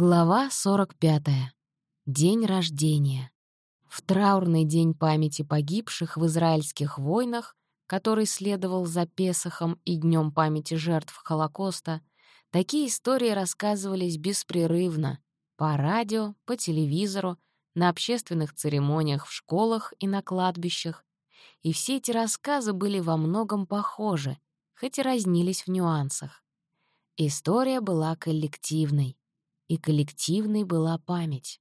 Глава 45. День рождения. В траурный день памяти погибших в израильских войнах, который следовал за Песохом и Днем памяти жертв Холокоста, такие истории рассказывались беспрерывно по радио, по телевизору, на общественных церемониях в школах и на кладбищах. И все эти рассказы были во многом похожи, хоть и разнились в нюансах. История была коллективной и коллективной была память.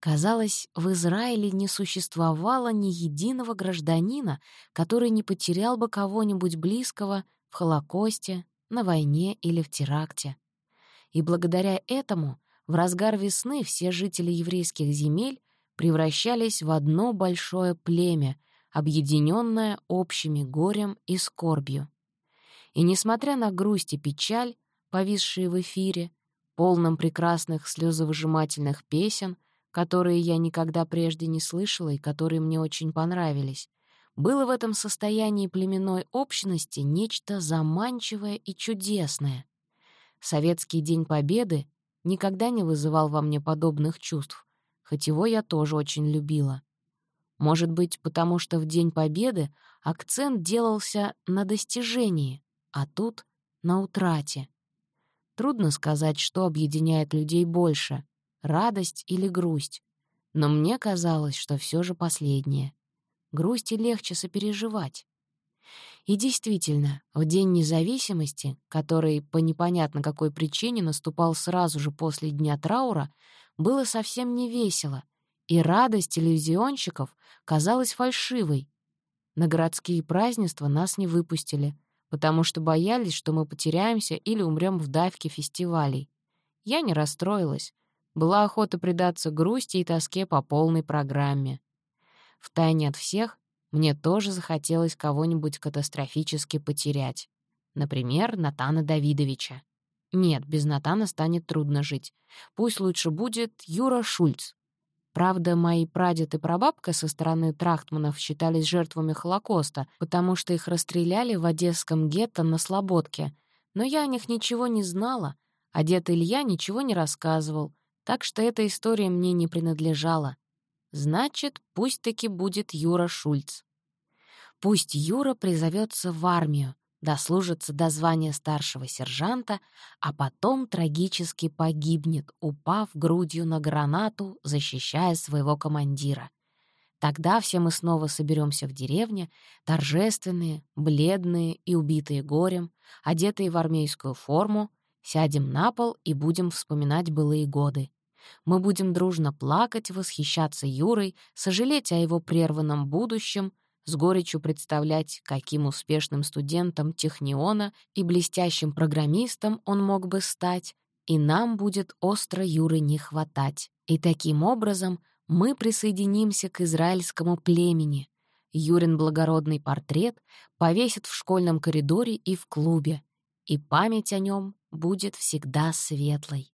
Казалось, в Израиле не существовало ни единого гражданина, который не потерял бы кого-нибудь близкого в Холокосте, на войне или в теракте. И благодаря этому в разгар весны все жители еврейских земель превращались в одно большое племя, объединенное общими горем и скорбью. И несмотря на грусть и печаль, повисшие в эфире, полном прекрасных слезовыжимательных песен, которые я никогда прежде не слышала и которые мне очень понравились. Было в этом состоянии племенной общности нечто заманчивое и чудесное. Советский День Победы никогда не вызывал во мне подобных чувств, хоть его я тоже очень любила. Может быть, потому что в День Победы акцент делался на достижении, а тут — на утрате. Трудно сказать, что объединяет людей больше — радость или грусть. Но мне казалось, что все же последнее. Грусти легче сопереживать. И действительно, в День независимости, который по непонятно какой причине наступал сразу же после Дня траура, было совсем не весело, и радость телевизионщиков казалась фальшивой. На городские празднества нас не выпустили, потому что боялись, что мы потеряемся или умрем в давке фестивалей. Я не расстроилась. Была охота предаться грусти и тоске по полной программе. Втайне от всех мне тоже захотелось кого-нибудь катастрофически потерять. Например, Натана Давидовича. Нет, без Натана станет трудно жить. Пусть лучше будет Юра Шульц, Правда, мои прадед и прабабка со стороны Трахтманов считались жертвами Холокоста, потому что их расстреляли в одесском гетто на Слободке. Но я о них ничего не знала, а дед Илья ничего не рассказывал, так что эта история мне не принадлежала. Значит, пусть таки будет Юра Шульц. Пусть Юра призовется в армию, дослужится до звания старшего сержанта, а потом трагически погибнет, упав грудью на гранату, защищая своего командира. Тогда все мы снова соберемся в деревне, торжественные, бледные и убитые горем, одетые в армейскую форму, сядем на пол и будем вспоминать былые годы. Мы будем дружно плакать, восхищаться Юрой, сожалеть о его прерванном будущем, с горечью представлять, каким успешным студентом Техниона и блестящим программистом он мог бы стать, и нам будет остро Юры не хватать. И таким образом мы присоединимся к израильскому племени. Юрин благородный портрет повесят в школьном коридоре и в клубе, и память о нем будет всегда светлой.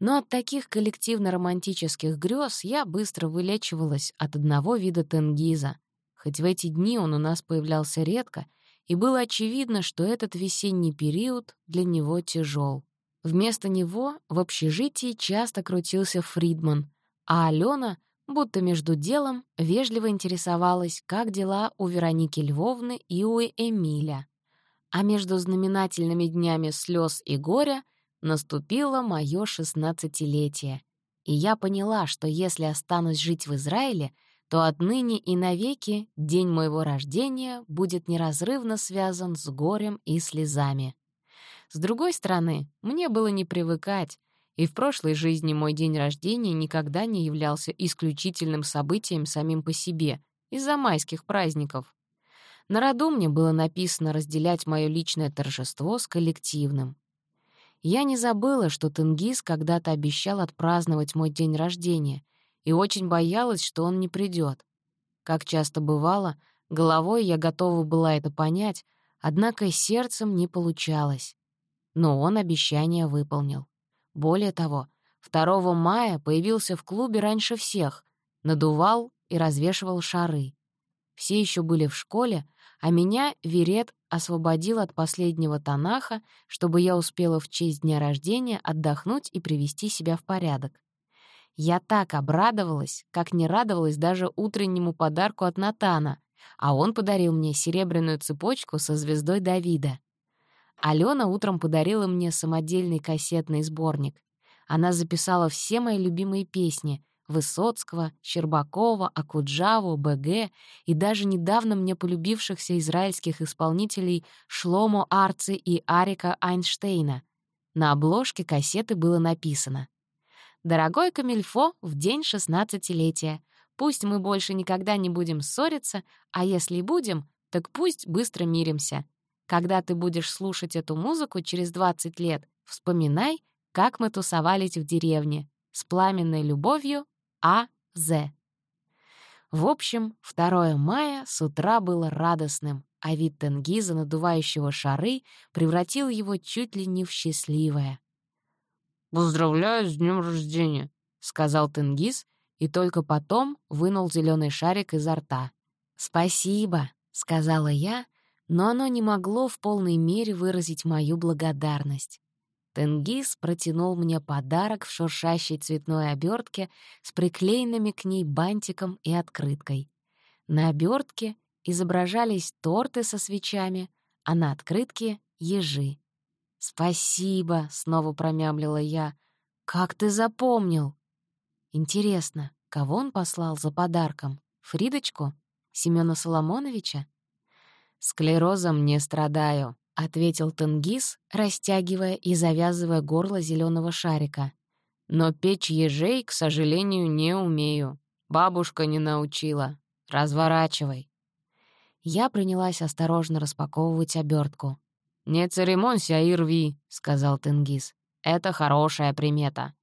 Но от таких коллективно-романтических грез я быстро вылечивалась от одного вида тенгиза — хоть в эти дни он у нас появлялся редко, и было очевидно, что этот весенний период для него тяжел. Вместо него в общежитии часто крутился Фридман, а Алена, будто между делом, вежливо интересовалась, как дела у Вероники Львовны и у Эмиля. А между знаменательными днями слез и горя наступило мое шестнадцатилетие. И я поняла, что если останусь жить в Израиле — то отныне и навеки день моего рождения будет неразрывно связан с горем и слезами. С другой стороны, мне было не привыкать, и в прошлой жизни мой день рождения никогда не являлся исключительным событием самим по себе из-за майских праздников. На роду мне было написано разделять мое личное торжество с коллективным. Я не забыла, что Тенгиз когда-то обещал отпраздновать мой день рождения, и очень боялась, что он не придет. Как часто бывало, головой я готова была это понять, однако сердцем не получалось. Но он обещание выполнил. Более того, 2 мая появился в клубе раньше всех, надувал и развешивал шары. Все еще были в школе, а меня Верет освободил от последнего тонаха, чтобы я успела в честь дня рождения отдохнуть и привести себя в порядок. Я так обрадовалась, как не радовалась даже утреннему подарку от Натана, а он подарил мне серебряную цепочку со звездой Давида. Алена утром подарила мне самодельный кассетный сборник. Она записала все мои любимые песни — Высоцкого, Щербакова, Акуджаву, БГ и даже недавно мне полюбившихся израильских исполнителей Шломо Арци и Арика Айнштейна. На обложке кассеты было написано «Дорогой Камильфо, в день шестнадцатилетия. Пусть мы больше никогда не будем ссориться, а если и будем, так пусть быстро миримся. Когда ты будешь слушать эту музыку через 20 лет, вспоминай, как мы тусовались в деревне. С пламенной любовью, А. З. В общем, 2 мая с утра было радостным, а вид Тенгиза, надувающего шары, превратил его чуть ли не в счастливое. «Поздравляю с днем рождения», — сказал Тенгиз, и только потом вынул зеленый шарик изо рта. «Спасибо», — сказала я, но оно не могло в полной мере выразить мою благодарность. Тенгиз протянул мне подарок в шуршащей цветной обертке с приклеенными к ней бантиком и открыткой. На обертке изображались торты со свечами, а на открытке — ежи. «Спасибо», — снова промямлила я. «Как ты запомнил?» «Интересно, кого он послал за подарком? Фридочку? Семёна Соломоновича?» «Склерозом не страдаю», — ответил Тенгиз, растягивая и завязывая горло зеленого шарика. «Но печь ежей, к сожалению, не умею. Бабушка не научила. Разворачивай». Я принялась осторожно распаковывать обертку. «Не церемонься и рви», — сказал Тенгиз. «Это хорошая примета».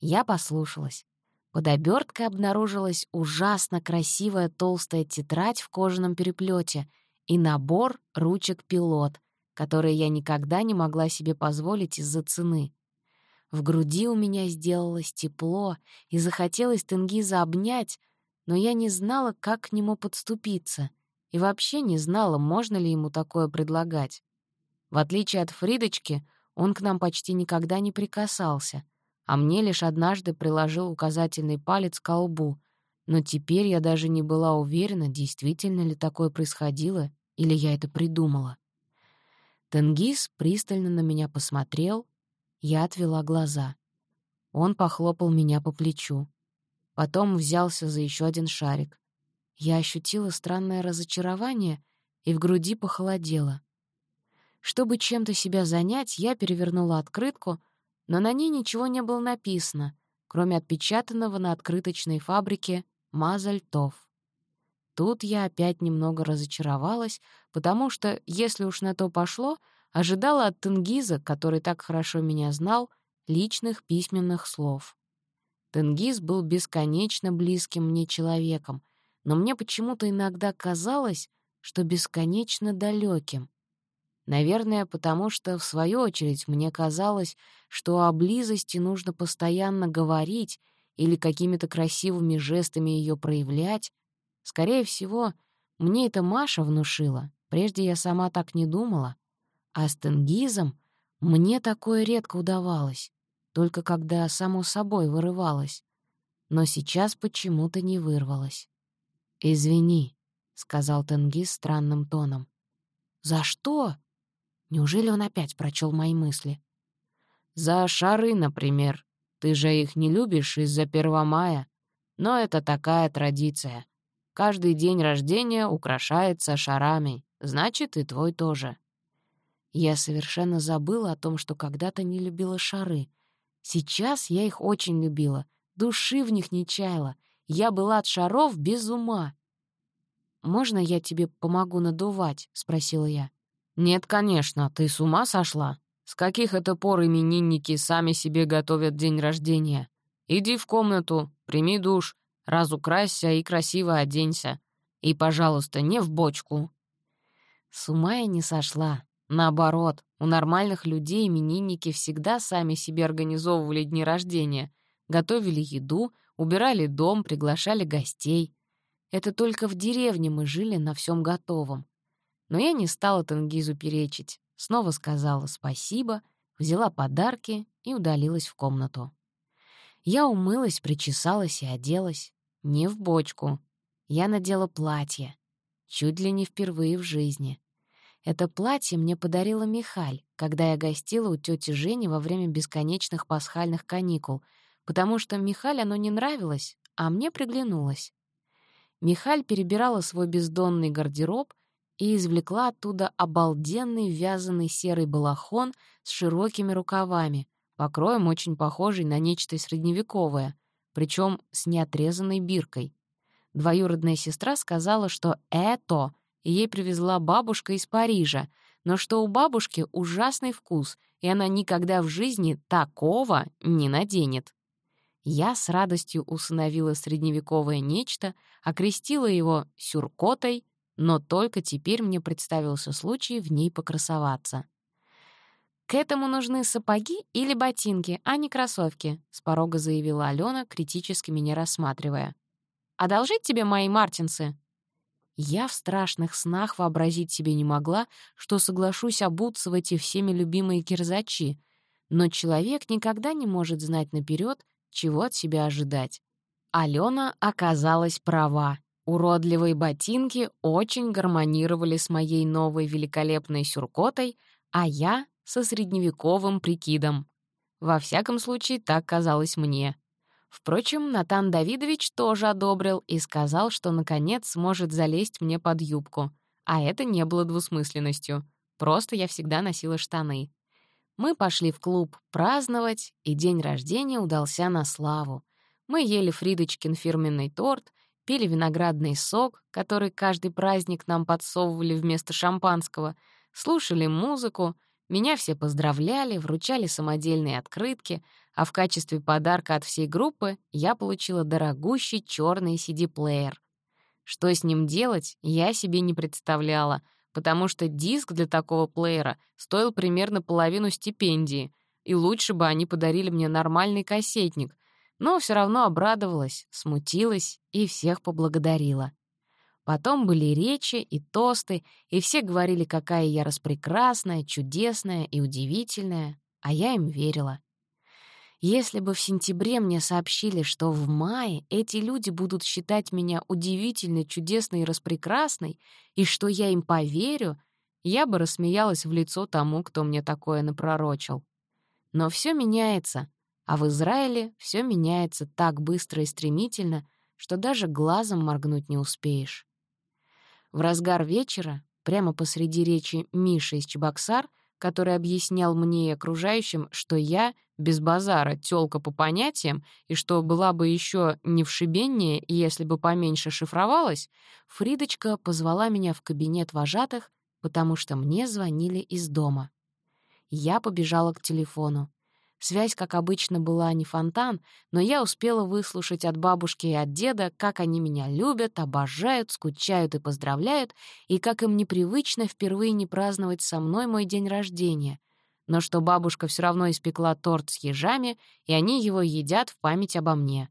Я послушалась. Под оберткой обнаружилась ужасно красивая толстая тетрадь в кожаном переплете и набор ручек-пилот, которые я никогда не могла себе позволить из-за цены. В груди у меня сделалось тепло, и захотелось Тенгиза обнять, но я не знала, как к нему подступиться, и вообще не знала, можно ли ему такое предлагать. В отличие от Фридочки, он к нам почти никогда не прикасался, а мне лишь однажды приложил указательный палец к лбу, но теперь я даже не была уверена, действительно ли такое происходило, или я это придумала. Тенгиз пристально на меня посмотрел, я отвела глаза. Он похлопал меня по плечу. Потом взялся за еще один шарик. Я ощутила странное разочарование и в груди похолодело. Чтобы чем-то себя занять, я перевернула открытку, но на ней ничего не было написано, кроме отпечатанного на открыточной фабрике «Мазальтов». Тут я опять немного разочаровалась, потому что, если уж на то пошло, ожидала от Тенгиза, который так хорошо меня знал, личных письменных слов. Тенгиз был бесконечно близким мне человеком, но мне почему-то иногда казалось, что бесконечно далеким. Наверное, потому что, в свою очередь, мне казалось, что о близости нужно постоянно говорить или какими-то красивыми жестами ее проявлять. Скорее всего, мне это Маша внушила. Прежде я сама так не думала. А с Тенгизом мне такое редко удавалось, только когда само собой вырывалось. Но сейчас почему-то не вырвалось. «Извини», — сказал Тенгиз странным тоном. «За что?» Неужели он опять прочел мои мысли? «За шары, например. Ты же их не любишь из-за 1 мая. Но это такая традиция. Каждый день рождения украшается шарами. Значит, и твой тоже». Я совершенно забыла о том, что когда-то не любила шары. Сейчас я их очень любила, души в них не чаяла. Я была от шаров без ума. «Можно я тебе помогу надувать?» — спросила я. «Нет, конечно, ты с ума сошла? С каких это пор именинники сами себе готовят день рождения? Иди в комнату, прими душ, разукрасься и красиво оденься. И, пожалуйста, не в бочку». С ума я не сошла. Наоборот, у нормальных людей именинники всегда сами себе организовывали дни рождения, готовили еду, убирали дом, приглашали гостей. Это только в деревне мы жили на всем готовом. Но я не стала Тенгизу перечить, снова сказала спасибо, взяла подарки и удалилась в комнату. Я умылась, причесалась и оделась. Не в бочку. Я надела платье. Чуть ли не впервые в жизни. Это платье мне подарила Михаль, когда я гостила у тети Жени во время бесконечных пасхальных каникул, потому что Михаль оно не нравилось, а мне приглянулось. Михаль перебирала свой бездонный гардероб и извлекла оттуда обалденный вязаный серый балахон с широкими рукавами, покроем очень похожий на нечто средневековое, причем с неотрезанной биркой. Двоюродная сестра сказала, что это ей привезла бабушка из Парижа, но что у бабушки ужасный вкус, и она никогда в жизни такого не наденет. Я с радостью усыновила средневековое нечто, окрестила его сюркотой, но только теперь мне представился случай в ней покрасоваться. «К этому нужны сапоги или ботинки, а не кроссовки», — с порога заявила Алена, критически меня рассматривая. «Одолжить тебе мои мартинсы?» Я в страшных снах вообразить себе не могла, что соглашусь обуться в эти всеми любимые кирзачи, но человек никогда не может знать наперед, чего от себя ожидать. Алена оказалась права. Уродливые ботинки очень гармонировали с моей новой великолепной сюркотой, а я со средневековым прикидом. Во всяком случае, так казалось мне. Впрочем, Натан Давидович тоже одобрил и сказал, что, наконец, сможет залезть мне под юбку. А это не было двусмысленностью. Просто я всегда носила штаны. Мы пошли в клуб праздновать, и день рождения удался на славу. Мы ели Фридочкин фирменный торт, пили виноградный сок, который каждый праздник нам подсовывали вместо шампанского, слушали музыку — меня все поздравляли, вручали самодельные открытки, а в качестве подарка от всей группы я получила дорогущий черный CD-плеер. Что с ним делать, я себе не представляла, потому что диск для такого плеера стоил примерно половину стипендии, и лучше бы они подарили мне нормальный кассетник, но все равно обрадовалась, смутилась и всех поблагодарила. Потом были речи и тосты, и все говорили, какая я распрекрасная, чудесная и удивительная, а я им верила. Если бы в сентябре мне сообщили, что в мае эти люди будут считать меня удивительной, чудесной и распрекрасной, и что я им поверю, я бы рассмеялась в лицо тому, кто мне такое напророчил. Но все меняется, а в Израиле все меняется так быстро и стремительно, что даже глазом моргнуть не успеешь. В разгар вечера, прямо посреди речи Миша из Чебоксар, который объяснял мне и окружающим, что я, без базара, тёлка по понятиям, и что была бы еще не вшибеннее, если бы поменьше шифровалась, Фридочка позвала меня в кабинет вожатых, потому что мне звонили из дома. Я побежала к телефону. Связь, как обычно, была не фонтан, но я успела выслушать от бабушки и от деда, как они меня любят, обожают, скучают и поздравляют, и как им непривычно впервые не праздновать со мной мой день рождения. Но что бабушка все равно испекла торт с ежами, и они его едят в память обо мне.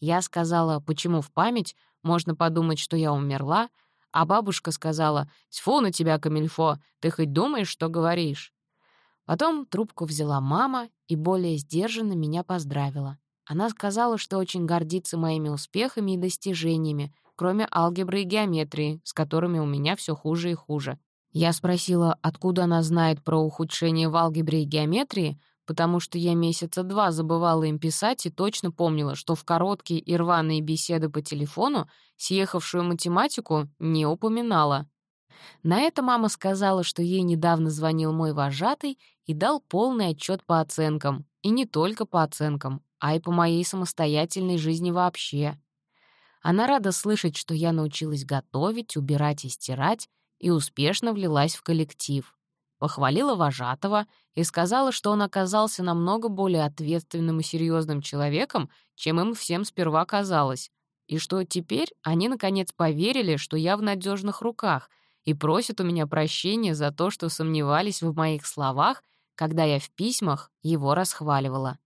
Я сказала, почему в память, можно подумать, что я умерла, а бабушка сказала, «Тьфу на тебя, Камильфо, ты хоть думаешь, что говоришь?» Потом трубку взяла мама и более сдержанно меня поздравила. Она сказала, что очень гордится моими успехами и достижениями, кроме алгебры и геометрии, с которыми у меня все хуже и хуже. Я спросила, откуда она знает про ухудшение в алгебре и геометрии, потому что я месяца два забывала им писать и точно помнила, что в короткие и рваные беседы по телефону съехавшую математику не упоминала. На это мама сказала, что ей недавно звонил мой вожатый и дал полный отчет по оценкам. И не только по оценкам, а и по моей самостоятельной жизни вообще. Она рада слышать, что я научилась готовить, убирать и стирать, и успешно влилась в коллектив. Похвалила вожатого и сказала, что он оказался намного более ответственным и серьезным человеком, чем им всем сперва казалось, и что теперь они наконец поверили, что я в надежных руках, и просят у меня прощения за то, что сомневались в моих словах, когда я в письмах его расхваливала.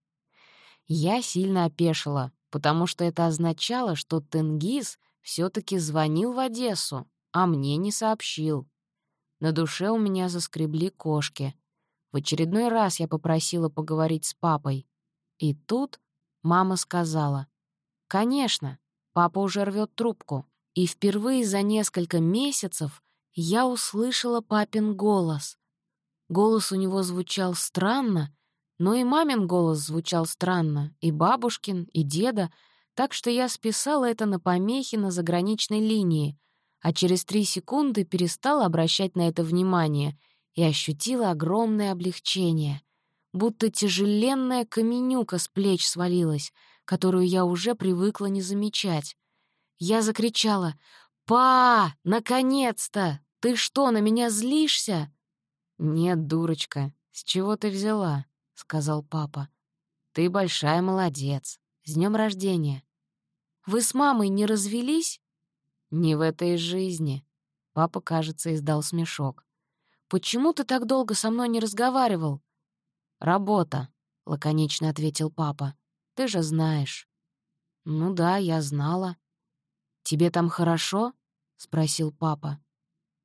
Я сильно опешила, потому что это означало, что Тенгиз все таки звонил в Одессу, а мне не сообщил. На душе у меня заскребли кошки. В очередной раз я попросила поговорить с папой. И тут мама сказала, «Конечно, папа уже рвет трубку». И впервые за несколько месяцев я услышала папин голос. Голос у него звучал странно, но и мамин голос звучал странно, и бабушкин, и деда, так что я списала это на помехи на заграничной линии, а через три секунды перестала обращать на это внимание и ощутила огромное облегчение, будто тяжеленная каменюка с плеч свалилась, которую я уже привыкла не замечать. Я закричала «Па, наконец-то! Ты что, на меня злишься?» «Нет, дурочка, с чего ты взяла?» — сказал папа. «Ты большая молодец. С днем рождения!» «Вы с мамой не развелись?» «Не в этой жизни». Папа, кажется, издал смешок. «Почему ты так долго со мной не разговаривал?» «Работа», — лаконично ответил папа. «Ты же знаешь». «Ну да, я знала». «Тебе там хорошо?» — спросил папа.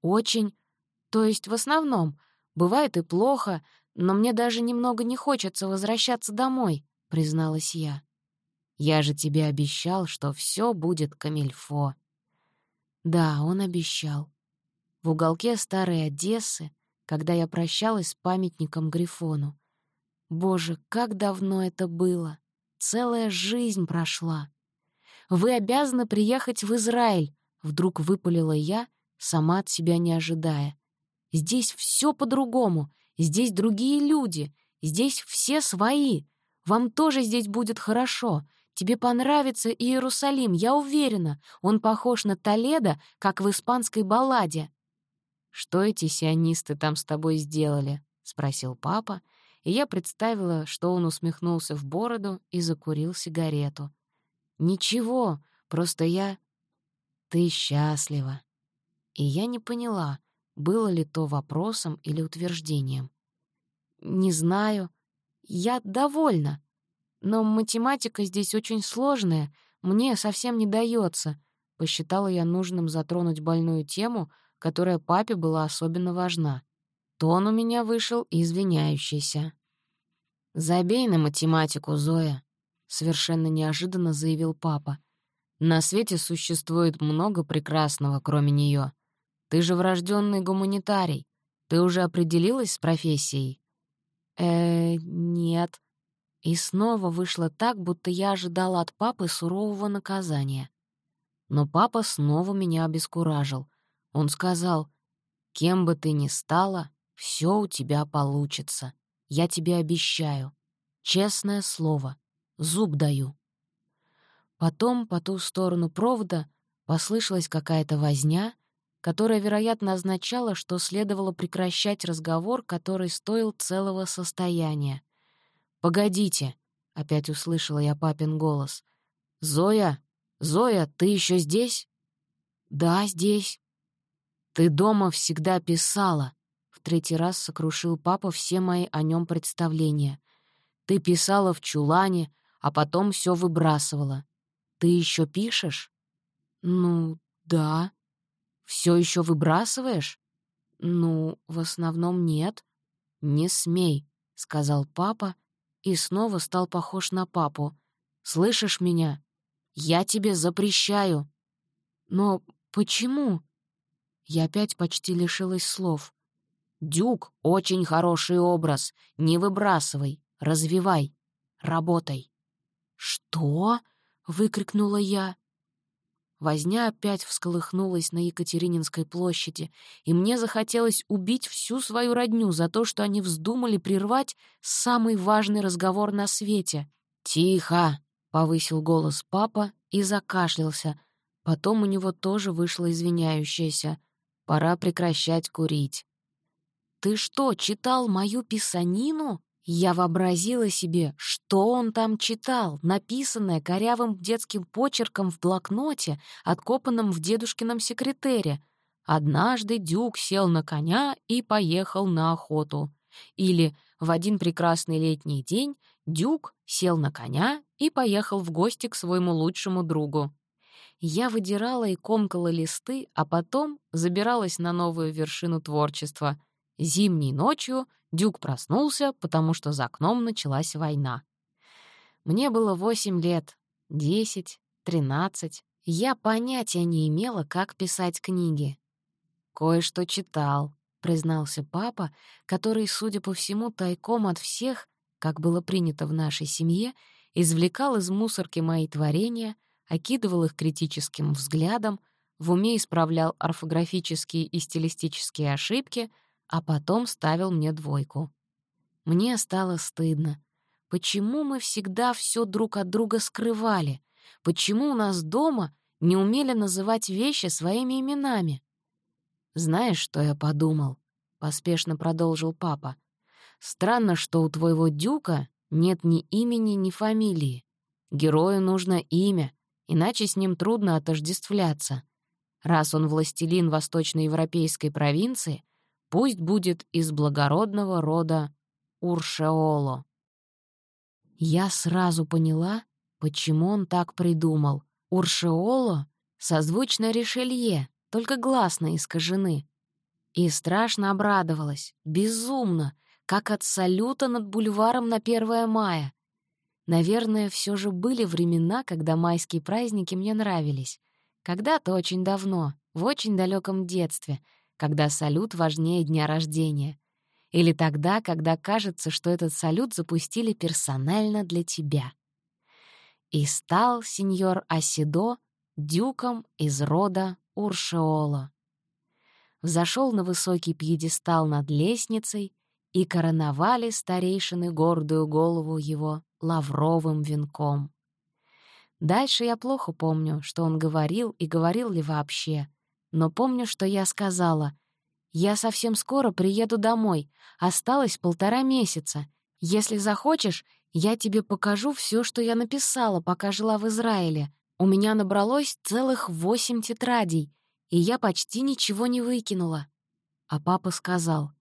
«Очень. То есть в основном. Бывает и плохо, но мне даже немного не хочется возвращаться домой», — призналась я. «Я же тебе обещал, что все будет камильфо». Да, он обещал. В уголке старой Одессы, когда я прощалась с памятником Грифону. Боже, как давно это было! Целая жизнь прошла. «Вы обязаны приехать в Израиль», — вдруг выпалила я, сама от себя не ожидая. «Здесь все по-другому, здесь другие люди, здесь все свои. Вам тоже здесь будет хорошо. Тебе понравится Иерусалим, я уверена. Он похож на Толедо, как в испанской балладе». «Что эти сионисты там с тобой сделали?» — спросил папа, и я представила, что он усмехнулся в бороду и закурил сигарету. «Ничего, просто я...» «Ты счастлива». И я не поняла, было ли то вопросом или утверждением. «Не знаю. Я довольна. Но математика здесь очень сложная, мне совсем не дается. Посчитала я нужным затронуть больную тему, которая папе была особенно важна. Тон у меня вышел извиняющийся. «Забей на математику, Зоя», — совершенно неожиданно заявил папа. «На свете существует много прекрасного, кроме нее. Ты же врожденный гуманитарий. Ты уже определилась с профессией?» «Э, нет». И снова вышло так, будто я ожидала от папы сурового наказания. Но папа снова меня обескуражил. Он сказал, «Кем бы ты ни стала, все у тебя получится. Я тебе обещаю. Честное слово. Зуб даю». Потом по ту сторону провода послышалась какая-то возня, которая, вероятно, означала, что следовало прекращать разговор, который стоил целого состояния. «Погодите», — опять услышала я папин голос. «Зоя, Зоя, ты еще здесь?» «Да, здесь». «Ты дома всегда писала», — в третий раз сокрушил папа все мои о нем представления. «Ты писала в чулане, а потом все выбрасывала. Ты еще пишешь?» «Ну, да». Все еще выбрасываешь?» «Ну, в основном нет». «Не смей», — сказал папа, и снова стал похож на папу. «Слышишь меня? Я тебе запрещаю». «Но почему?» Я опять почти лишилась слов. «Дюк — очень хороший образ. Не выбрасывай, развивай, работай». «Что?» — выкрикнула я. Возня опять всколыхнулась на Екатерининской площади, и мне захотелось убить всю свою родню за то, что они вздумали прервать самый важный разговор на свете. «Тихо!» — повысил голос папа и закашлялся. Потом у него тоже вышло извиняющееся. «Пора прекращать курить». «Ты что, читал мою писанину?» Я вообразила себе, что он там читал, написанное корявым детским почерком в блокноте, откопанном в дедушкином секретере. «Однажды Дюк сел на коня и поехал на охоту». Или «В один прекрасный летний день Дюк сел на коня и поехал в гости к своему лучшему другу». я выдирала и комкала листы, а потом забиралась на новую вершину творчества. Зимней ночью Дюк проснулся, потому что за окном началась война. Мне было восемь лет, десять, тринадцать. Я понятия не имела, как писать книги. «Кое-что читал», — признался папа, который, судя по всему, тайком от всех, как было принято в нашей семье, извлекал из мусорки мои творения, окидывал их критическим взглядом, в уме исправлял орфографические и стилистические ошибки, а потом ставил мне двойку. Мне стало стыдно. Почему мы всегда все друг от друга скрывали? Почему у нас дома не умели называть вещи своими именами? «Знаешь, что я подумал?» — поспешно продолжил папа. «Странно, что у твоего дюка нет ни имени, ни фамилии. Герою нужно имя, иначе с ним трудно отождествляться. Раз он властелин восточноевропейской провинции, пусть будет из благородного рода Уршеоло. Я сразу поняла, почему он так придумал. Уршеоло созвучно Ришелье, только гласно искажены. И страшно обрадовалась, безумно, как от салюта над бульваром на 1 мая. Наверное, все же были времена, когда майские праздники мне нравились. Когда-то очень давно, в очень далеком детстве, когда салют важнее дня рождения. Или тогда, когда кажется, что этот салют запустили персонально для тебя. И стал сеньор Асидо дюком из рода Уршеола. Взошел на высокий пьедестал над лестницей, и короновали старейшины гордую голову его лавровым венком. Дальше я плохо помню, что он говорил и говорил ли вообще, но помню, что я сказала — я совсем скоро приеду домой. Осталось полтора месяца. Если захочешь, я тебе покажу все, что я написала, пока жила в Израиле. У меня набралось целых восемь тетрадей, и я почти ничего не выкинула. А папа сказал,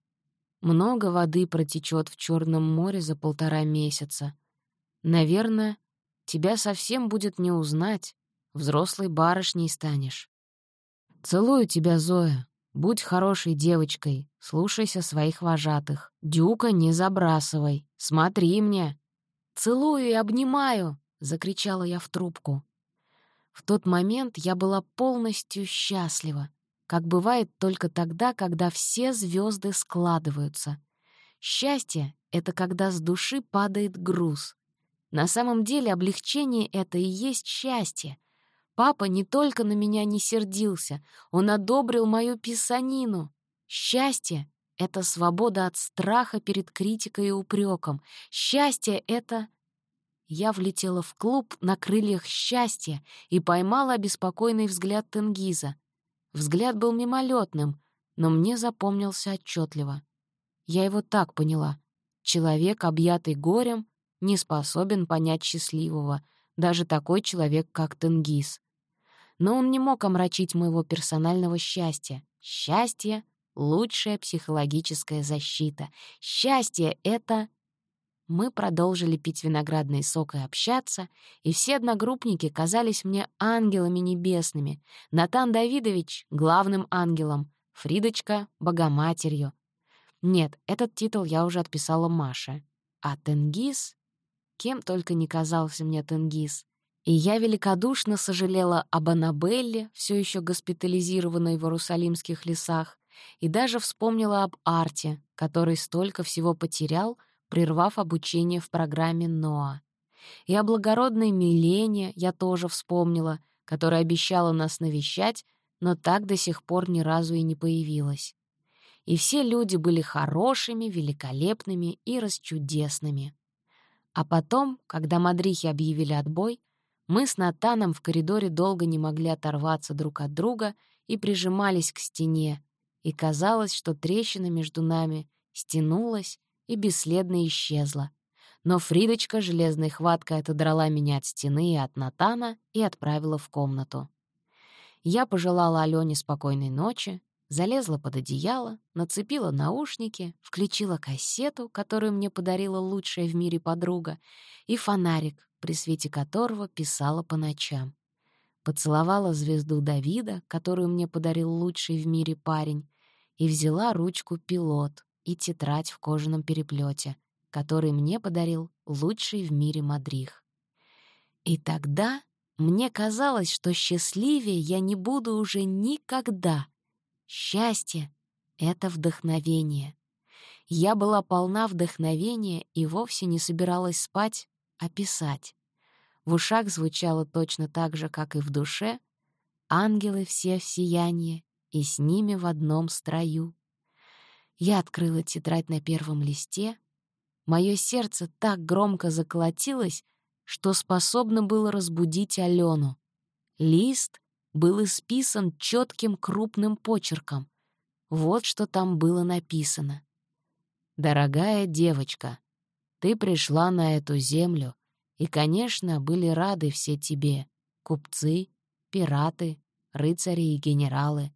много воды протечет в Черном море за полтора месяца. Наверное, тебя совсем будет не узнать, взрослой барышней станешь. Целую тебя, Зоя, Будь хорошей девочкой, слушайся своих вожатых. Дюка не забрасывай. Смотри мне. «Целую и обнимаю!» — закричала я в трубку. В тот момент я была полностью счастлива, как бывает только тогда, когда все звезды складываются. Счастье — это когда с души падает груз. На самом деле облегчение — это и есть счастье, Папа не только на меня не сердился, он одобрил мою писанину. Счастье — это свобода от страха перед критикой и упреком. Счастье — это... Я влетела в клуб на крыльях счастья и поймала обеспокоенный взгляд Тенгиза. Взгляд был мимолетным, но мне запомнился отчетливо. Я его так поняла. Человек, объятый горем, не способен понять счастливого, даже такой человек, как Тенгиз но он не мог омрачить моего персонального счастья. Счастье — лучшая психологическая защита. Счастье — это... Мы продолжили пить виноградный сок и общаться, и все одногруппники казались мне ангелами небесными. Натан Давидович — главным ангелом, Фридочка — богоматерью. Нет, этот титул я уже отписала Маше. А Тенгиз? Кем только не казался мне Тенгиз. И я великодушно сожалела об Аннабелле, все еще госпитализированной в Иерусалимских лесах, и даже вспомнила об Арте, который столько всего потерял, прервав обучение в программе НОА. И о благородной Милене я тоже вспомнила, которая обещала нас навещать, но так до сих пор ни разу и не появилась. И все люди были хорошими, великолепными и расчудесными. А потом, когда мадрихи объявили отбой, мы с Натаном в коридоре долго не могли оторваться друг от друга и прижимались к стене, и казалось, что трещина между нами стянулась и бесследно исчезла. Но Фридочка железной хваткой отодрала меня от стены и от Натана и отправила в комнату. Я пожелала Алёне спокойной ночи, залезла под одеяло, нацепила наушники, включила кассету, которую мне подарила лучшая в мире подруга, и фонарик, при свете которого писала по ночам. поцеловала звезду Давида, которую мне подарил лучший в мире парень, и взяла ручку пилот и тетрадь в кожаном переплете, который мне подарил лучший в мире мадрих. И тогда мне казалось, что счастливее я не буду уже никогда. Счастье — это вдохновение. Я была полна вдохновения и вовсе не собиралась спать, а писать. В ушах звучало точно так же, как и в душе. Ангелы все в сиянии, и с ними в одном строю. Я открыла тетрадь на первом листе. Мое сердце так громко заколотилось, что способно было разбудить Алену. Лист был исписан четким крупным почерком. Вот что там было написано. «Дорогая девочка, ты пришла на эту землю, и, конечно, были рады все тебе — купцы, пираты, рыцари и генералы.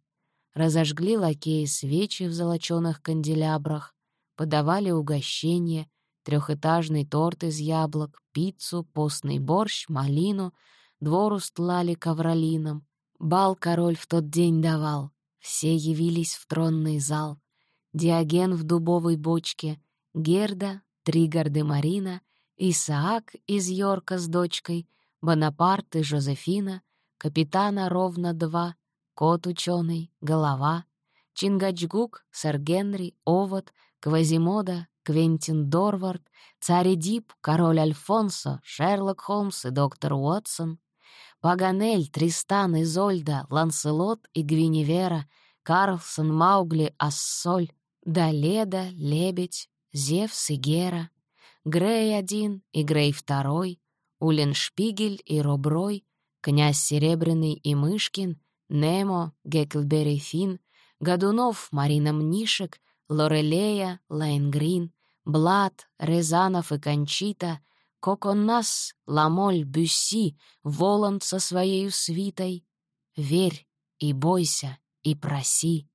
Разожгли лакеи свечи в золочёных канделябрах, подавали угощения, трехэтажный торт из яблок, пиццу, постный борщ, малину, двор устлали ковролином. Бал король в тот день давал, все явились в тронный зал. Диоген в дубовой бочке, Герда, Тригарды Марина, Исаак из Йорка с дочкой, Бонапарт и Жозефина, капитана ровно два, кот ученый, голова, Чингачгук, сэр Генри, Овод, Квазимода, Квентин Дорвард, царь Эдип, король Альфонсо, Шерлок Холмс и доктор Уотсон, Паганель, Тристан, Изольда, Ланселот и Гвиневера, Карлсон, Маугли, Ассоль, Даледа, Лебедь, Зевс и Гера, Грей один и Грей второй, Уленшпигель и Роброй, князь Серебряный и Мышкин, Немо, Геклбери Фин, Годунов, Марина Мнишек, Лорелея, Лайнгрин, Блад, Резанов и Кончита, Коконнас, Ламоль, Бюсси, Воланд со своей свитой. Верь и бойся, и проси.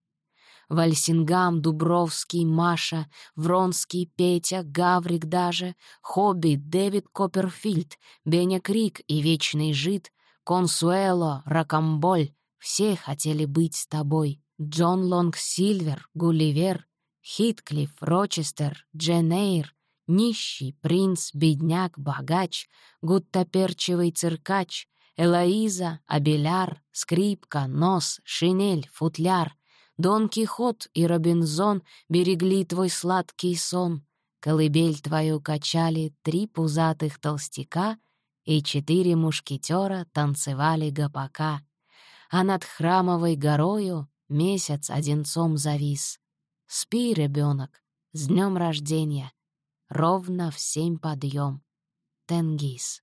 Вальсингам, Дубровский, Маша, Вронский, Петя, Гаврик даже, Хобби, Дэвид Копперфильд, Беня Крик и Вечный Жид, Консуэло, Ракамболь — все хотели быть с тобой. Джон Лонг Сильвер, Гулливер, Хитклифф, Рочестер, Дженейр, Нищий, принц, бедняк, богач, гуттаперчивый циркач, Элоиза, Абеляр, скрипка, нос, шинель, футляр, Дон Кихот и Робинзон берегли твой сладкий сон, Колыбель твою качали три пузатых толстяка, И четыре мушкетера танцевали гопака. А над храмовой горою месяц одинцом завис. Спи, ребенок, с днем рождения, ровно в семь подъем. Тенгиз.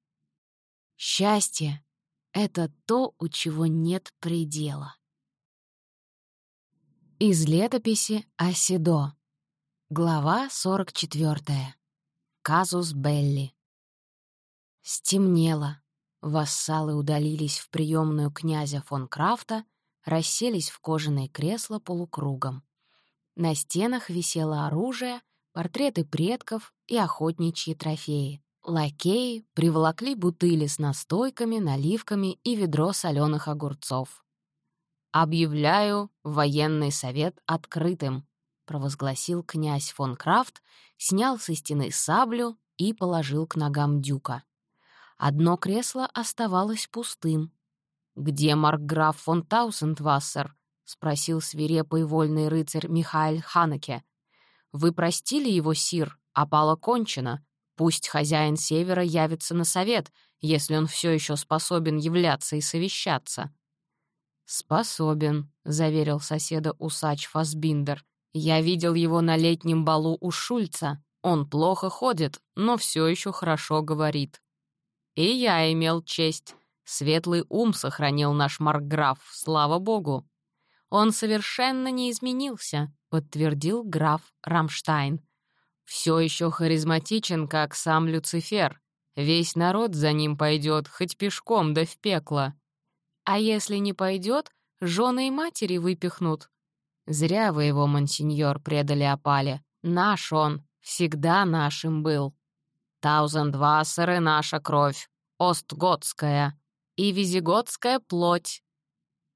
Счастье — это то, у чего нет предела. Из летописи Асидо. Глава 44. Казус Белли. Стемнело. Вассалы удалились в приемную князя фон Крафта, расселись в кожаные кресла полукругом. На стенах висело оружие, портреты предков и охотничьи трофеи. Лакеи приволокли бутыли с настойками, наливками и ведро соленых огурцов. «Объявляю военный совет открытым», — провозгласил князь фон Крафт, снял со стены саблю и положил к ногам дюка. Одно кресло оставалось пустым. «Где маркграф фон Таусендвассер?» — спросил свирепый вольный рыцарь Михаэль Ханеке. «Вы простили его, сир? Опала кончена. Пусть хозяин Севера явится на совет, если он все еще способен являться и совещаться». «Способен», — заверил соседа усач Фасбиндер. «Я видел его на летнем балу у Шульца. Он плохо ходит, но все еще хорошо говорит». «И я имел честь. Светлый ум сохранил наш маркграф, слава богу». «Он совершенно не изменился», — подтвердил граф Рамштайн. «Все еще харизматичен, как сам Люцифер. Весь народ за ним пойдет, хоть пешком да в пекло». А если не пойдет, жены и матери выпихнут. Зря вы его, монсеньор, предали опале. Наш он, всегда нашим был. Таузендвассеры — наша кровь, остготская. и визиготская плоть.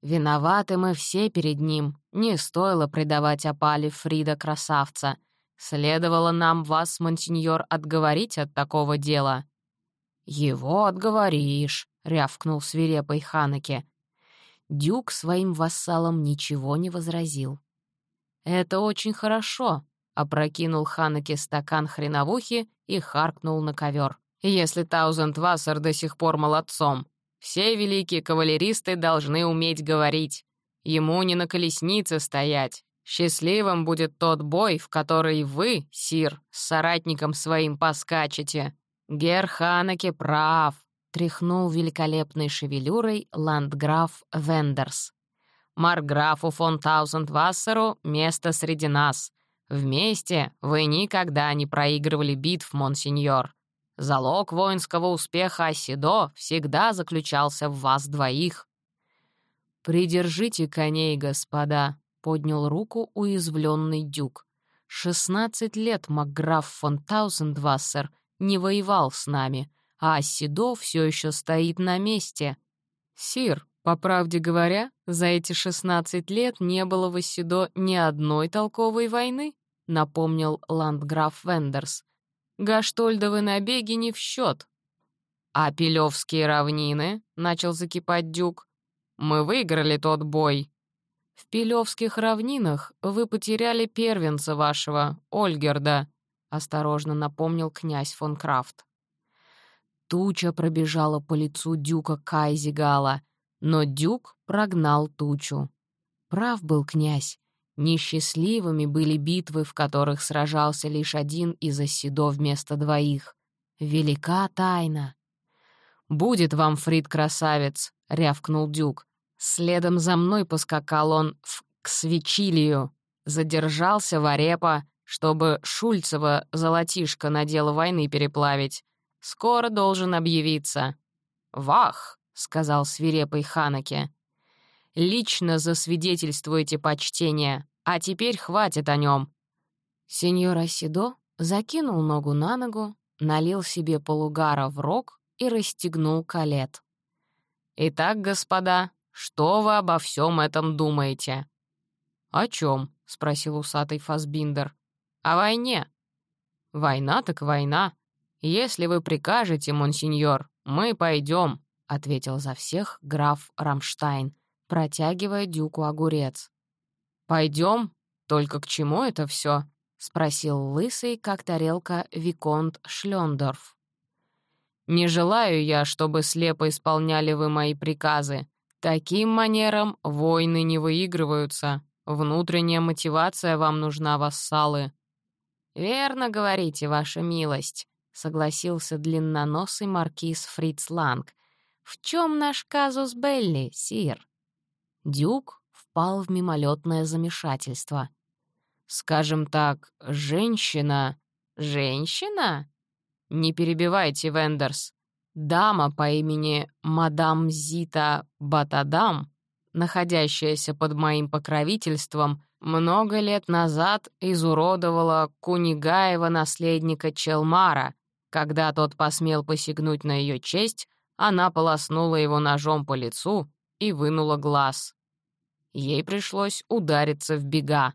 Виноваты мы все перед ним, не стоило предавать опале Фрида красавца. Следовало нам вас, монсеньор, отговорить от такого дела». «Его отговоришь», — рявкнул свирепый Ханеке. Дюк своим вассалам ничего не возразил. «Это очень хорошо», — опрокинул Ханеке стакан хреновухи и харкнул на ковер. «Если Таузенд Вассер до сих пор молодцом, все великие кавалеристы должны уметь говорить. Ему не на колеснице стоять. Счастливым будет тот бой, в который вы, сир, с соратником своим поскачете. Гер Ханеке прав», — тряхнул великолепной шевелюрой ландграф Вендерс. «Марграфу фон Таузендвассеру место среди нас. Вместе вы никогда не проигрывали битв, монсеньор. Залог воинского успеха Осидо всегда заключался в вас двоих». «Придержите коней, господа», — поднял руку уязвленный дюк. «Шестнадцать лет Макграф фон Таузендвассер не воевал с нами, а Осидо все еще стоит на месте. Сир, по правде говоря, за эти шестнадцать лет не было в Осидо ни одной толковой войны», — напомнил ландграф Вендерс. Гаштольдовы набеги не в счет. «А Пелевские равнины?» — начал закипать Дюк. «Мы выиграли тот бой». «В Пелевских равнинах вы потеряли первенца вашего, Ольгерда», — осторожно напомнил князь фон Крафт. Туча пробежала по лицу Дюка Кайзигала, но Дюк прогнал тучу. Прав был князь. Несчастливыми были битвы, в которых сражался лишь один из оседов вместо двоих. Велика тайна. «Будет вам, Фрид-красавец!» — рявкнул Дюк. Следом за мной поскакал он в Ксвичилию. Задержался в Арепа, чтобы Шульцева золотишко на дело войны переплавить. Скоро должен объявиться. «Вах!» — сказал свирепый Ханаке. «Лично засвидетельствуйте почтение. А теперь хватит о нем. Сеньор Асидо закинул ногу на ногу, налил себе полугара в рог и расстегнул калет. «Итак, господа, что вы обо всем этом думаете?» «О чем? спросил усатый Фасбиндер. «О войне». «Война так война. Если вы прикажете, монсеньор, мы пойдем», — ответил за всех граф Рамштайн, протягивая дюку огурец. Пойдем? Только к чему это все? спросил лысый, как тарелка, Виконт Шлендорф. «Не желаю я, чтобы слепо исполняли вы мои приказы. Таким манером войны не выигрываются. Внутренняя мотивация вам нужна, вассалы». «Верно говорите, ваша милость», — согласился длинноносый маркиз Фриц Ланг. «В чем наш казус Белли, сир?» Дюк впал в мимолетное замешательство. «Скажем так, женщина...» «Женщина?» «Не перебивайте, Вендерс. Дама по имени мадам Зита Батадам, находящаяся под моим покровительством, много лет назад изуродовала Кунигаева наследника Челмара. Когда тот посмел посягнуть на ее честь, она полоснула его ножом по лицу и вынула глаз. Ей пришлось удариться в бега.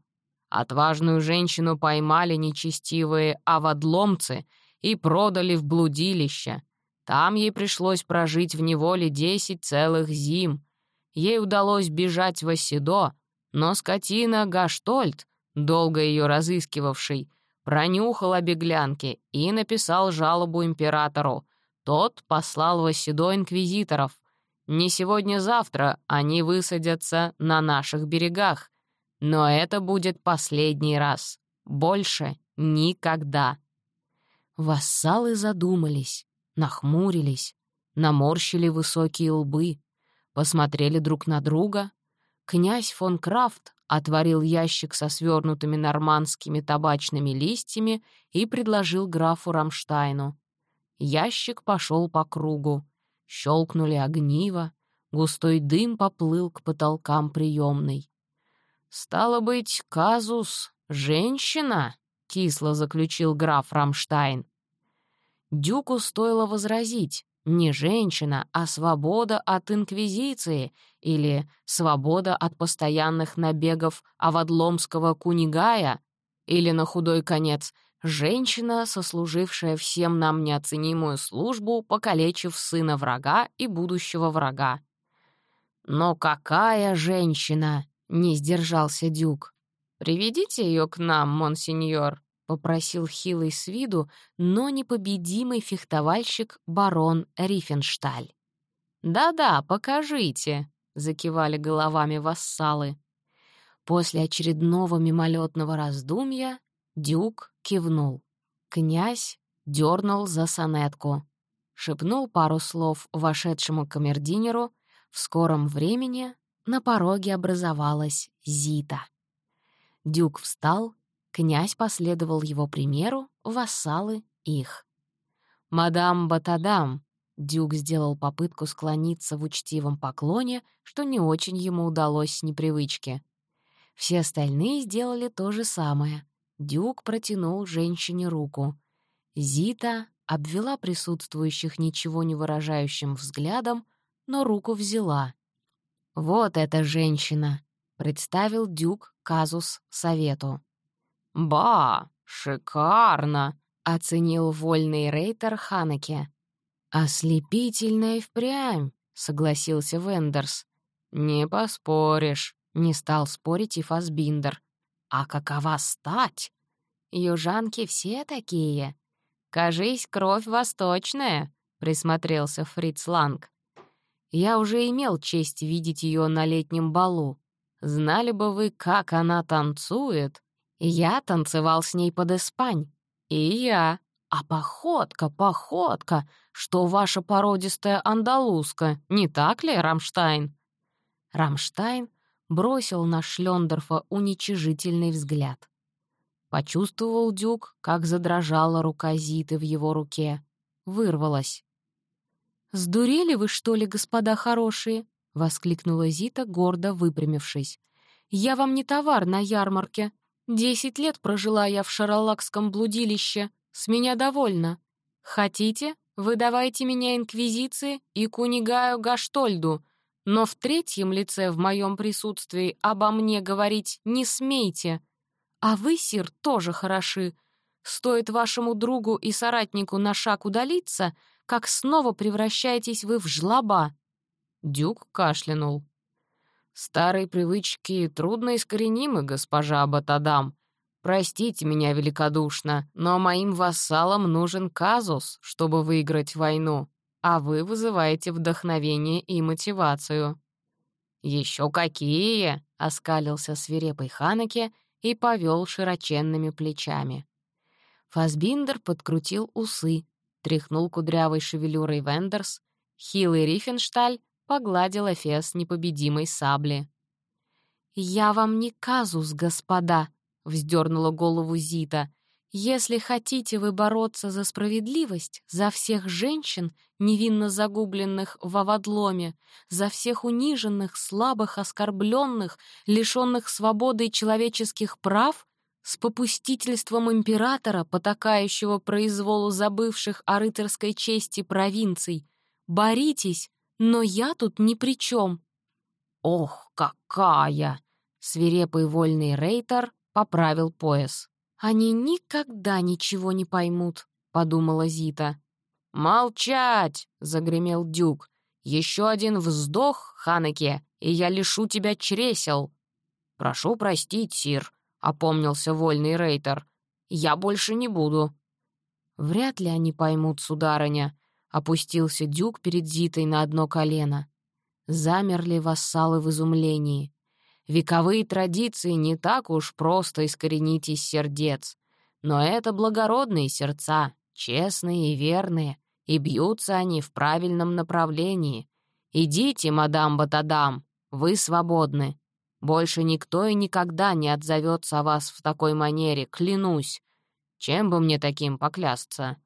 Отважную женщину поймали нечестивые авадломцы и продали в блудилище. Там ей пришлось прожить в неволе десять целых зим. Ей удалось бежать в Оседо, но скотина Гаштольд, долго ее разыскивавший, пронюхал о беглянке и написал жалобу императору. Тот послал в Оседо инквизиторов. Не сегодня-завтра они высадятся на наших берегах, но это будет последний раз. Больше никогда. Вассалы задумались, нахмурились, наморщили высокие лбы, посмотрели друг на друга. Князь фон Крафт отворил ящик со свернутыми нормандскими табачными листьями и предложил графу Рамштайну. Ящик пошел по кругу. Щелкнули огниво, густой дым поплыл к потолкам приемной. «Стало быть, казус — женщина?» — кисло заключил граф Рамштайн. Дюку стоило возразить, Не женщина, а свобода от инквизиции или свобода от постоянных набегов авадломского кунигая или, на худой конец, женщина, сослужившая всем нам неоценимую службу, покалечив сына врага и будущего врага. «Но какая женщина!» — не сдержался Дюк. «Приведите ее к нам, монсеньор», — попросил хилый с виду, но непобедимый фехтовальщик барон Рифеншталь. «Да-да, покажите», — закивали головами вассалы. После очередного мимолетного раздумья Дюк кивнул. Князь дернул за сонетку, шепнул пару слов вошедшему камердинеру в скором времени на пороге образовалась Зита. Дюк встал, князь последовал его примеру, вассалы — их. «Мадам Батадам», — Дюк сделал попытку склониться в учтивом поклоне, что не очень ему удалось с непривычки. Все остальные сделали то же самое. Дюк протянул женщине руку. Зита обвела присутствующих ничего не выражающим взглядом, но руку взяла. «Вот эта женщина», — представил Дюк казус совету. «Ба, шикарно», — оценил вольный рейтер Ханеке. «Ослепительно и впрямь», — согласился Вендерс. «Не поспоришь», — не стал спорить и Фасбиндер. «А какова стать?» «Южанки все такие». «Кажись, кровь восточная», — присмотрелся Фриц Ланг. Я уже имел честь видеть ее на летнем балу. Знали бы вы, как она танцует. Я танцевал с ней падеспань. И я. А походка, походка, что ваша породистая андалузка, не так ли, Рамштайн? Рамштайн бросил на Шлёндорфа уничижительный взгляд. Почувствовал Дюк, как задрожала рука Зиты в его руке. Вырвалась. «Сдурели вы, что ли, господа хорошие?» — воскликнула Зита, гордо выпрямившись. «Я вам не товар на ярмарке. Десять лет прожила я в шаралакском блудилище. С меня довольно. Хотите, вы давайте меня инквизиции и кунигаю Гаштольду, но в третьем лице в моем присутствии обо мне говорить не смейте. А вы, сир, тоже хороши. Стоит вашему другу и соратнику на шаг удалиться — как снова превращаетесь вы в жлоба?» Дюк кашлянул. «Старые привычки трудно искоренимы, госпожа Батадам. Простите меня великодушно, но моим вассалам нужен казус, чтобы выиграть войну, а вы вызываете вдохновение и мотивацию». «Еще какие!» — оскалился свирепый Ханаке и повел широченными плечами. Фасбиндер подкрутил усы, тряхнул кудрявой шевелюрой Вендерс, хилый Рифеншталь погладил эфес непобедимой сабли. «Я вам не казус, господа», — вздернула голову Зита. «Если хотите вы бороться за справедливость, за всех женщин, невинно загубленных в авадломе, за всех униженных, слабых, оскорбленных, лишенных свободы и человеческих прав, с попустительством императора, потакающего произволу забывших о рыцарской чести провинций. Боритесь, но я тут ни при чем. Ох, какая! Свирепый вольный рейтер поправил пояс. Они никогда ничего не поймут, подумала Зита. «Молчать!» — загремел Дюк. «Еще один вздох, Ханеке, и я лишу тебя чресел!» «Прошу простить, сир», опомнился вольный рейтер. «Я больше не буду». «Вряд ли они поймут, сударыня», — опустился Дюк перед Зитой на одно колено. Замерли вассалы в изумлении. Вековые традиции не так уж просто искоренить из сердец. Но это благородные сердца, честные и верные, и бьются они в правильном направлении. Идите, мадам Батадам, вы свободны. Больше никто и никогда не отзовется о вас в такой манере, клянусь. Чем бы мне таким поклясться?»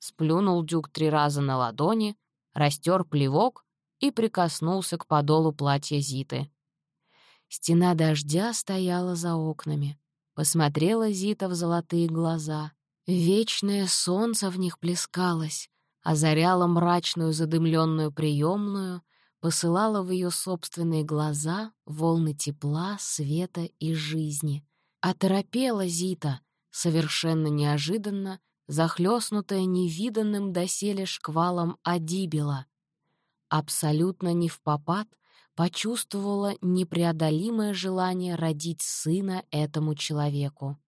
Сплюнул Дюк три раза на ладони, растер плевок и прикоснулся к подолу платья Зиты. Стена дождя стояла за окнами. Посмотрела Зита в золотые глаза. Вечное солнце в них плескалось. озаряла мрачную задымленную приемную, посылала в ее собственные глаза волны тепла, света и жизни. Оторопела Зита, совершенно неожиданно, захлестнутая невиданным доселе шквалом Адибела. Абсолютно не в попад почувствовала непреодолимое желание родить сына этому человеку.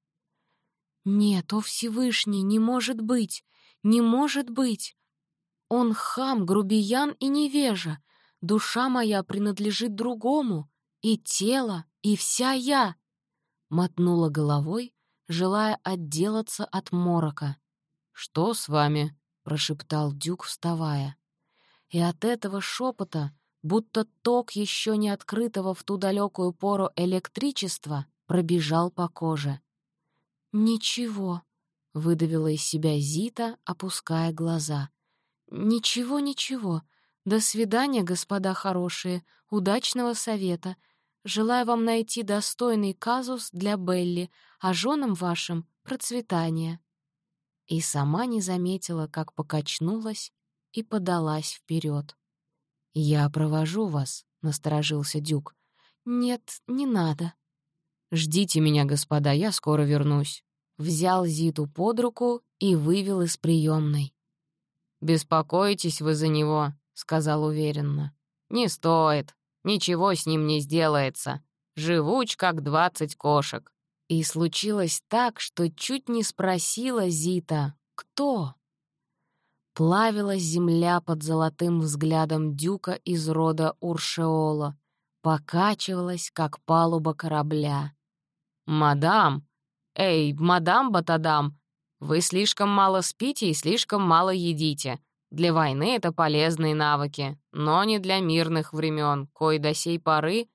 «Нет, о Всевышний, не может быть! Не может быть! Он хам, грубиян и невежа. Душа моя принадлежит другому, и тело, и вся я!» Мотнула головой, желая отделаться от морока. «Что с вами?» — прошептал Дюк, вставая. И от этого шепота, будто ток еще не открытого в ту далекую пору электричества, пробежал по коже. «Ничего», — выдавила из себя Зита, опуская глаза. «Ничего, ничего. До свидания, господа хорошие. Удачного совета. Желаю вам найти достойный казус для Белли, а женам вашим — процветания». И сама не заметила, как покачнулась и подалась вперед. «Я провожу вас», — насторожился Дюк. «Нет, не надо». «Ждите меня, господа, я скоро вернусь». Взял Зиту под руку и вывел из приемной. «Беспокойтесь вы за него», — сказал уверенно. «Не стоит. Ничего с ним не сделается. Живуч, как двадцать кошек». И случилось так, что чуть не спросила Зита, кто? Плавилась земля под золотым взглядом дюка из рода Уршеола, покачивалась, как палуба корабля. «Мадам! Эй, мадам Батадам! Вы слишком мало спите и слишком мало едите. Для войны это полезные навыки, но не для мирных времен, кой до сей поры...»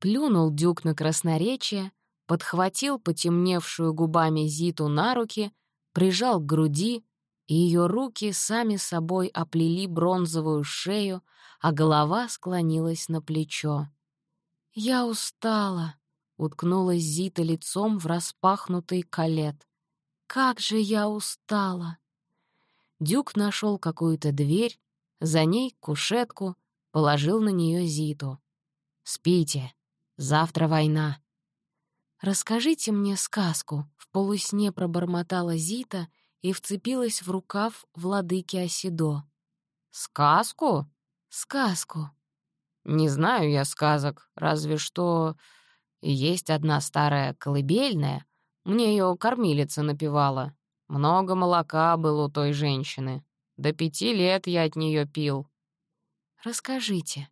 Плюнул дюк на красноречие, подхватил потемневшую губами Зиту на руки, прижал к груди, и ее руки сами собой оплели бронзовую шею, а голова склонилась на плечо. «Я устала», — уткнулась Зита лицом в распахнутый калет. «Как же я устала!» Дюк нашел какую-то дверь, за ней кушетку, положил на нее Зиту. «Спите, завтра война». «Расскажите мне сказку», — в полусне пробормотала Зита и вцепилась в рукав владыки Оседо. «Сказку?» «Сказку». «Не знаю я сказок, разве что есть одна старая колыбельная. Мне ее кормилица напевала. Много молока было у той женщины. До пяти лет я от нее пил». «Расскажите».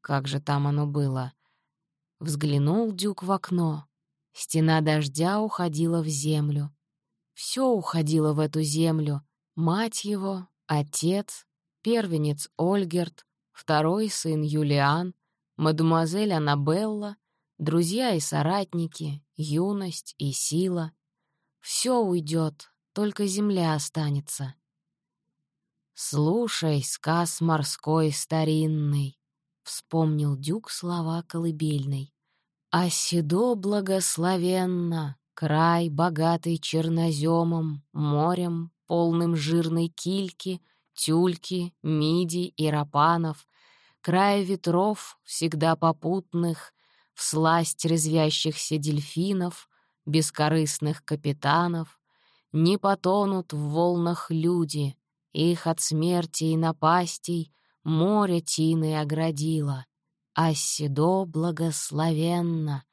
«Как же там оно было?» Взглянул Дюк в окно. Стена дождя уходила в землю. Все уходило в эту землю. Мать его, отец, первенец Ольгерт, второй сын Юлиан, мадемуазель Аннабелла, друзья и соратники, юность и сила. Все уйдет, только земля останется. «Слушай, сказ морской старинный», — вспомнил Дюк слова колыбельной. «Оседо благословенно, Край, богатый черноземом, морем, полным жирной кильки, тюльки, миди и рапанов, край ветров, всегда попутных, всласть резвящихся дельфинов, бескорыстных капитанов, не потонут в волнах люди, их от смерти и напастей море тиной оградило. А благословенно,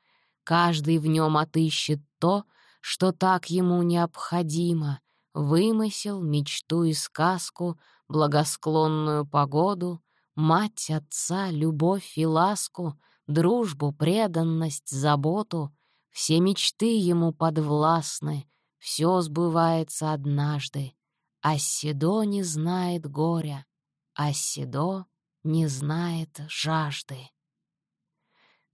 Каждый в нем отыщет то, что так ему необходимо, вымысел, мечту и сказку, благосклонную погоду, мать, отца, любовь и ласку, дружбу, преданность, заботу. Все мечты ему подвластны, все сбывается однажды. Оседо не знает горя, Оседо не знает жажды.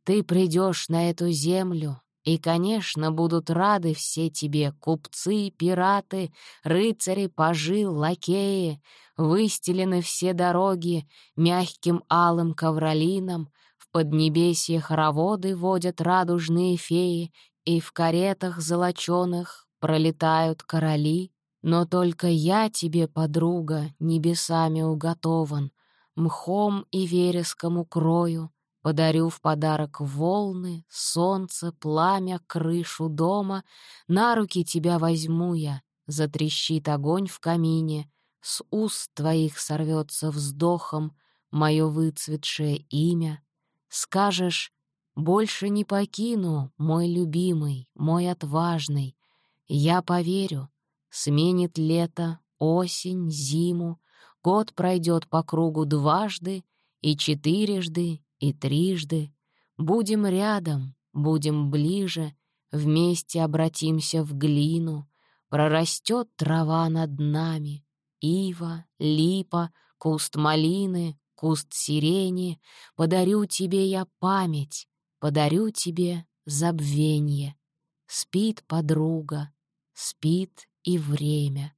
Ты придешь на эту землю, и, конечно, будут рады все тебе купцы, пираты, рыцари, пажи, лакеи. Выстелены все дороги мягким алым ковролином, в поднебесье хороводы водят радужные феи, и в каретах золоченых пролетают короли. Но только я тебе, подруга, небесами уготован, Мхом и вереском укрою, Подарю в подарок волны, солнце, пламя, крышу дома, На руки тебя возьму я, затрещит огонь в камине, С уст твоих сорвется вздохом Мое выцветшее имя. Скажешь, больше не покину, мой любимый, мой отважный. Я поверю, сменит лето, осень, зиму, Год пройдет по кругу дважды, и четырежды, и трижды. Будем рядом, будем ближе, Вместе обратимся в глину. Прорастет трава над нами, Ива, липа, куст малины, куст сирени. Подарю тебе я память, подарю тебе забвенье. Спит подруга, спит и время.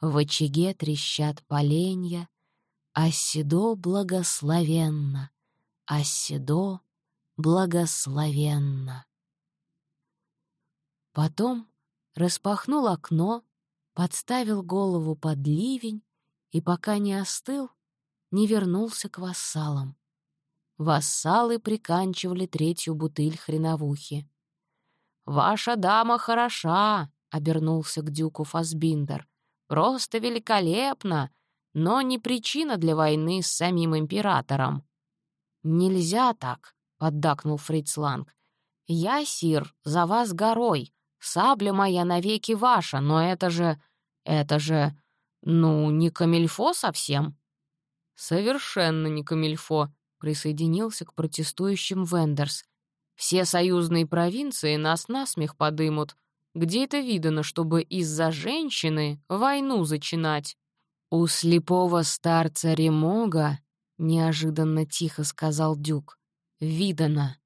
В очаге трещат поленья, Оседо благословенно, Оседо благословенно. Потом распахнул окно, подставил голову под ливень и, пока не остыл, не вернулся к вассалам. Вассалы приканчивали третью бутыль хреновухи. «Ваша дама хороша!» — обернулся к дюку Фасбиндер. Просто великолепно, но не причина для войны с самим императором». «Нельзя так», — поддакнул Фриц Ланг. «Я, сир, за вас горой. Сабля моя навеки ваша, но это же... это же... ну, не камильфо совсем». «Совершенно не камильфо», — присоединился к протестующим Вендерс. «Все союзные провинции нас насмех подымут. Где это видано, чтобы из-за женщины войну зачинать? У слепого старца Ремога, неожиданно тихо сказал Дюк, видано.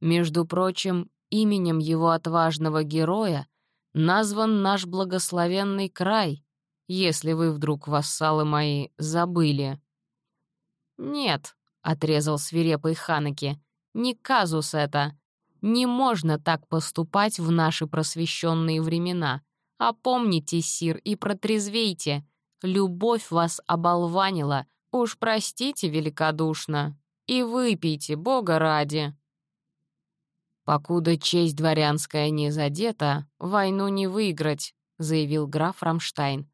Между прочим, именем его отважного героя назван наш благословенный край, если вы вдруг, вассалы мои, забыли. «Нет», — отрезал свирепый Ханаки, — «не казус это. Не можно так поступать в наши просвещенные времена. Опомнитесь, сир, и протрезвейте. Любовь вас оболванила. Уж простите великодушно. И выпейте, Бога ради. «Покуда честь дворянская не задета, войну не выиграть», — заявил граф Рамштайн.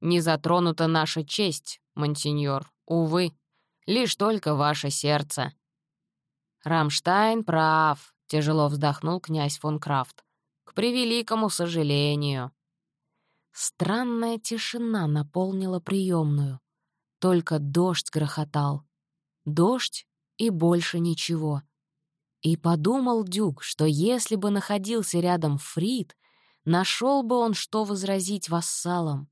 «Не затронута наша честь, монсеньор, увы, лишь только ваше сердце». «Рамштайн прав», Тяжело вздохнул князь фон Крафт. «К превеликому сожалению». Странная тишина наполнила приемную. Только дождь грохотал. Дождь и больше ничего. И подумал Дюк, что если бы находился рядом Фрид, нашел бы он, что возразить вассалам.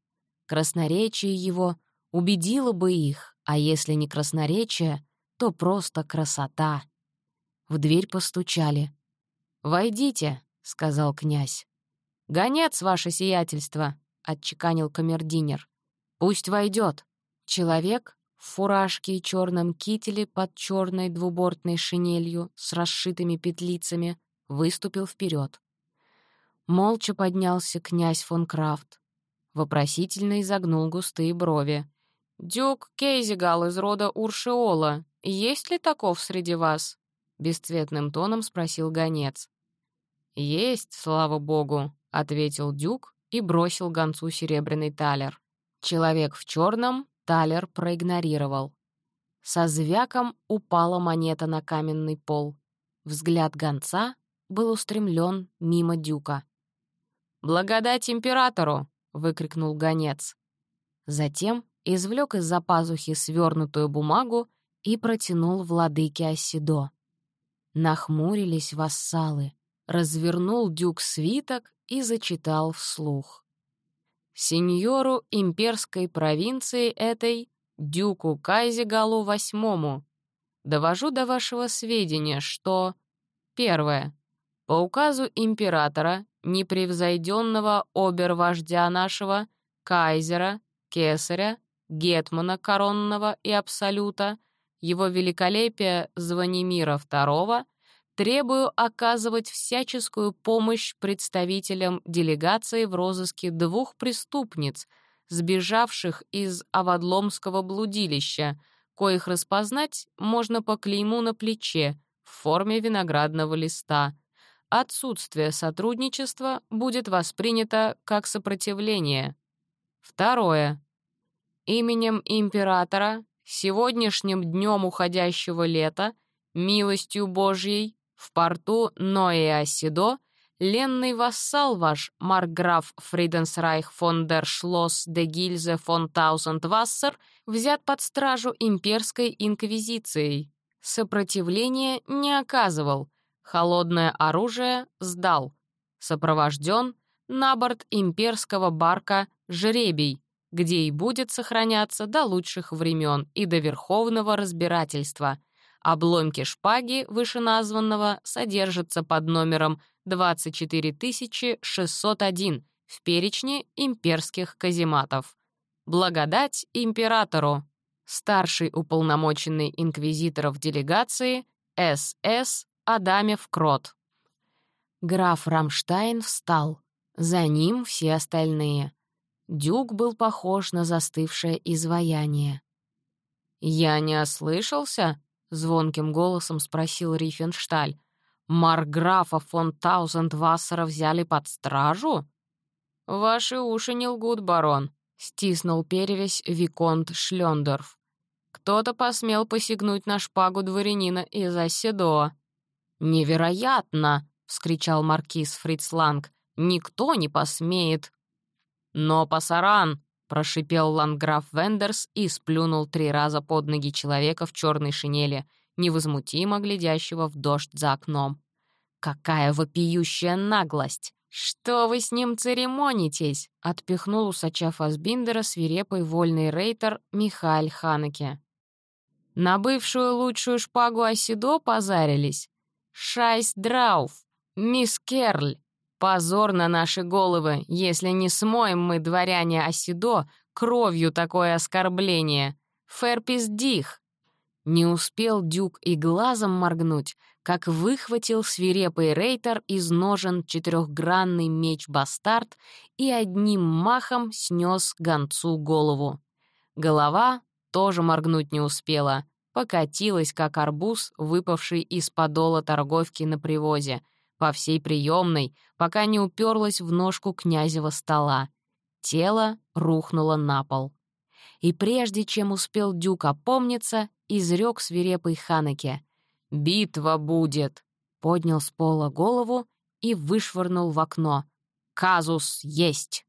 Красноречие его убедило бы их, а если не красноречие, то просто красота. В дверь постучали. «Войдите», — сказал князь. «Гонец, ваше сиятельство», — отчеканил камердинер. «Пусть войдет». Человек в фуражке и черном кителе под черной двубортной шинелью с расшитыми петлицами выступил вперед. Молча поднялся князь фон Крафт. Вопросительно изогнул густые брови. «Дюк Кейзигал из рода Уршиола. Есть ли таков среди вас?» — бесцветным тоном спросил гонец. «Есть, слава богу», — ответил Дюк и бросил гонцу серебряный талер. Человек в черном талер проигнорировал. Со звяком упала монета на каменный пол. Взгляд гонца был устремлен мимо Дюка. «Благодать императору!» — выкрикнул гонец. Затем извлек из-за пазухи свернутую бумагу и протянул владыке Оседо. Нахмурились вассалы. Развернул дюк свиток и зачитал вслух. «Сеньору имперской провинции этой, дюку Кайзигалу восьмому, довожу до вашего сведения, что... Первое. По указу императора, непревзойденного обервождя нашего, кайзера, кесаря, гетмана коронного и абсолюта, его великолепие Звонимира II, требую оказывать всяческую помощь представителям делегации в розыске двух преступниц, сбежавших из Авадломского блудилища, коих распознать можно по клейму на плече в форме виноградного листа. Отсутствие сотрудничества будет воспринято как сопротивление. Второе. Именем императора, сегодняшним днем уходящего лета, милостью Божьей, в порту Ноэ-Осидо ленный вассал ваш, маркграф Фриденсрайх фон дер Шлосс де Гильзе фон Таусендвассер, взят под стражу имперской инквизицией. Сопротивления не оказывал, холодное оружие сдал. Сопровожден на борт имперского барка «Жребий», где и будет сохраняться до лучших времен и до верховного разбирательства. Обломки шпаги вышеназванного содержатся под номером 24601 в перечне имперских казематов. Благодать императору. Старший уполномоченный инквизиторов делегации С.С. Адамев Крот. Граф Рамштайн встал. За ним все остальные. Дюк был похож на застывшее изваяние. «Я не ослышался?» — звонким голосом спросил Рифеншталь. «Марграфа фон Таузендвассера взяли под стражу?» «Ваши уши не лгут, барон», — стиснул перевязь Виконт Шлёндорф. «Кто-то посмел посягнуть на шпагу дворянина из Оседоа». «Невероятно!» — вскричал маркиз Фрицланг. «Никто не посмеет!» «Но пасаран!» — прошипел ландграф Вендерс и сплюнул три раза под ноги человека в черной шинели, невозмутимо глядящего в дождь за окном. «Какая вопиющая наглость! Что вы с ним церемонитесь?» — отпихнул усача Фасбиндера свирепый вольный рейтер Михаэль Ханеке. «На бывшую лучшую шпагу Оседо позарились? Шайс Драуф! Мисс Керль! Позор на наши головы, если не смоем мы, дворяне Оседо, кровью такое оскорбление. Ферпис Дих!» Не успел Дюк и глазом моргнуть, как выхватил свирепый рейтер из ножен четырехгранный меч-бастард и одним махом снес гонцу голову. Голова тоже моргнуть не успела, покатилась, как арбуз, выпавший из подола торговки на привозе — по всей приемной, пока не уперлась в ножку князева стола. Тело рухнуло на пол. И прежде чем успел Дюк опомниться, изрек свирепый Ханеке. «Битва будет!» Поднял с пола голову и вышвырнул в окно. «Казус есть!»